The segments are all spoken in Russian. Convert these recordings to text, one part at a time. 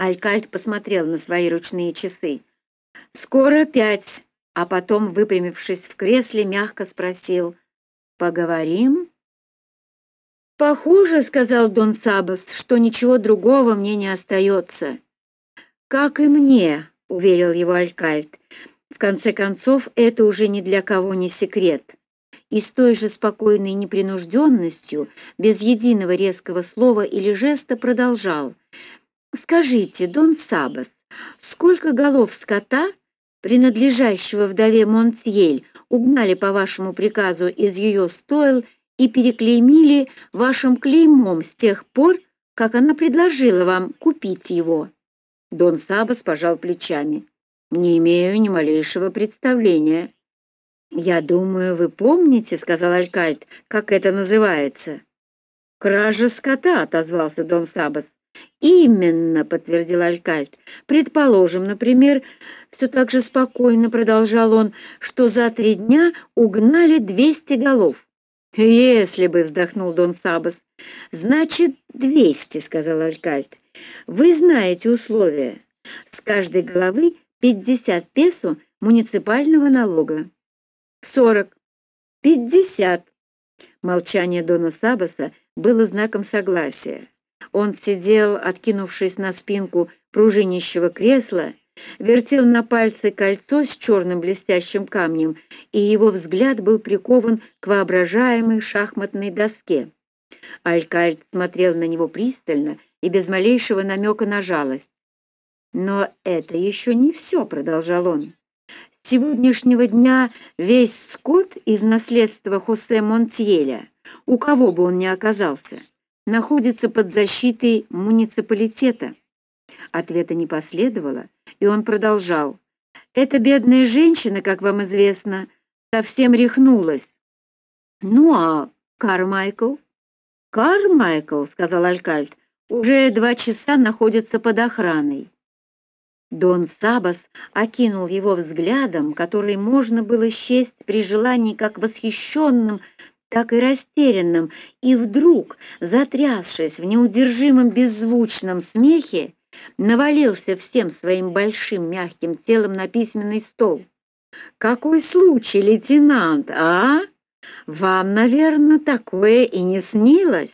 Алькальд посмотрел на свои ручные часы. «Скоро пять», а потом, выпрямившись в кресле, мягко спросил «Поговорим?» «Похоже, — сказал Дон Сабас, — что ничего другого мне не остается». «Как и мне», — уверил его Алькальд. «В конце концов, это уже ни для кого не секрет». И с той же спокойной непринужденностью, без единого резкого слова или жеста продолжал. Скажите, Дон Сабас, сколько голов скота, принадлежащего вдове Монтьель, угнали по вашему приказу из ее стойл и переклеймили вашим клеймом с тех пор, как она предложила вам купить его?» Дон Сабас пожал плечами. «Не имею ни малейшего представления». «Я думаю, вы помните, — сказал Алькальд, — как это называется?» «Кража скота», — отозвался Дон Сабас. «Именно», — подтвердил Алькальд. «Предположим, например, все так же спокойно продолжал он, что за три дня угнали двести голов». «Если бы», — вздохнул Дон Сабас. «Значит, двести», — сказал Алькальд. «Вы знаете условия. С каждой головы пятьдесят песо муниципального налога». «Сорок». «Пятьдесят». Молчание Дона Сабаса было знаком согласия. Он сидел, откинувшись на спинку пружинищего кресла, вертел на пальце кольцо с черным блестящим камнем, и его взгляд был прикован к воображаемой шахматной доске. Алькальд смотрел на него пристально и без малейшего намека на жалость. «Но это еще не все», — продолжал он. «С сегодняшнего дня весь скот из наследства Хосе Монтьеля, у кого бы он ни оказался, находится под защитой муниципалитета. Ответа не последовало, и он продолжал. «Эта бедная женщина, как вам известно, совсем рехнулась». «Ну а Кармайкл?» «Кармайкл», — сказал Алькальд, — «уже два часа находится под охраной». Дон Сабас окинул его взглядом, который можно было счесть при желании как восхищенным, так и растерянным, и вдруг, затрясшись в неудержимом беззвучном смехе, навалился всем своим большим мягким телом на письменный стол. «Какой случай, лейтенант, а? Вам, наверное, такое и не снилось?»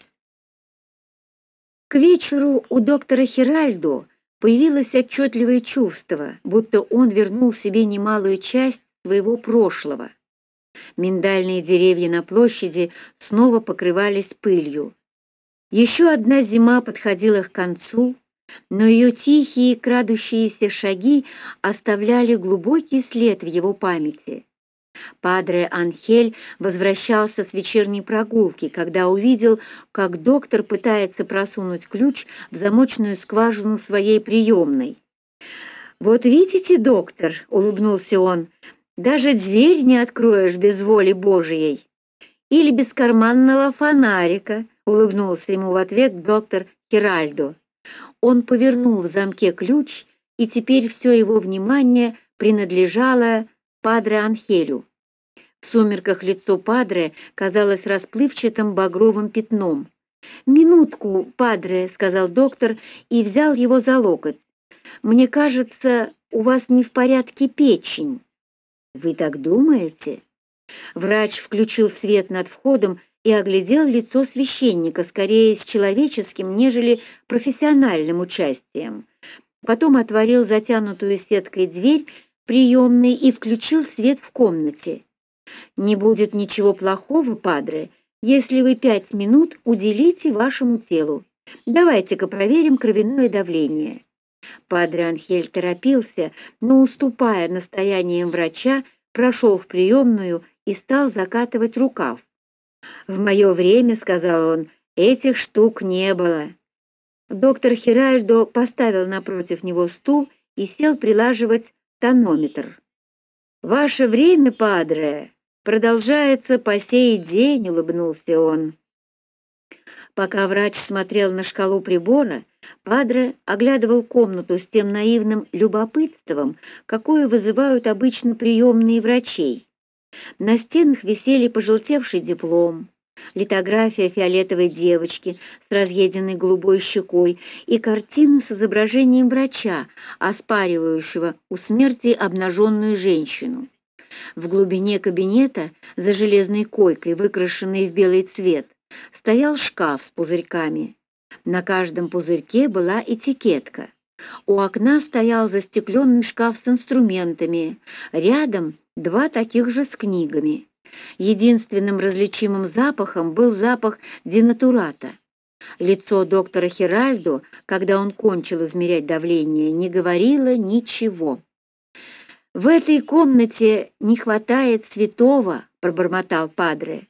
К вечеру у доктора Хиральдо появилось отчетливое чувство, будто он вернул себе немалую часть своего прошлого. Миндальные деревья на площади снова покрывались пылью. Еще одна зима подходила к концу, но ее тихие крадущиеся шаги оставляли глубокий след в его памяти. Падре Анхель возвращался с вечерней прогулки, когда увидел, как доктор пытается просунуть ключ в замочную скважину своей приемной. «Вот видите, доктор», — улыбнулся он, даже дверь не откроешь без воли Божией. Или без карманного фонарика, улыбнулся ему в ответ доктор Хиральдо. Он повернул в замке ключ, и теперь все его внимание принадлежало Падре Анхелю. В сумерках лицо Падре казалось расплывчатым багровым пятном. «Минутку, Падре», — сказал доктор и взял его за локоть. «Мне кажется, у вас не в порядке печень». «Вы так думаете?» Врач включил свет над входом и оглядел лицо священника скорее с человеческим, нежели профессиональным участием. Потом отворил затянутую сеткой дверь приемной и включил свет в комнате. «Не будет ничего плохого, падре, если вы пять минут уделите вашему телу. Давайте-ка проверим кровяное давление». Падре Анхель торопился, но, уступая настояниям врача, прошел в приемную и стал закатывать рукав. «В мое время, — сказал он, — этих штук не было». Доктор Хиральдо поставил напротив него стул и сел прилаживать тонометр. «Ваше время, падре, продолжается по сей день», — улыбнулся он. Пока врач смотрел на шкалу прибора, Падре оглядывал комнату с тем наивным любопытством, какое вызывают обычно приемные врачей. На стенах висели пожелтевший диплом, литография фиолетовой девочки с разъеденной голубой щекой и картина с изображением врача, оспаривающего у смерти обнаженную женщину. В глубине кабинета, за железной койкой, выкрашенной в белый цвет, стоял шкаф с пузырьками. На каждом пузырьке была этикетка. У окна стоял застекленный шкаф с инструментами, рядом два таких же с книгами. Единственным различимым запахом был запах денатурата. Лицо доктора Хиральдо, когда он кончил измерять давление, не говорило ничего. «В этой комнате не хватает святого», — пробормотал Падре.